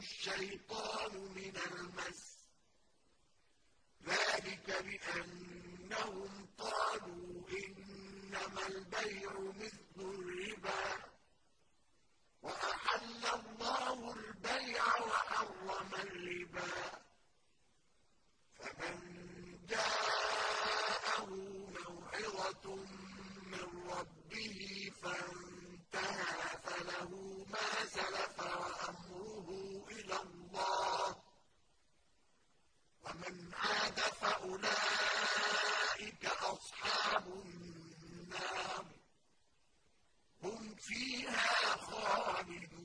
الشيطان من المس. ذلك بأنهم قالوا إنما البيع مثل الربا. وأحل الله البيع وحرم الربا. فمن جاءه موعظة من النار هم فيها خالدون.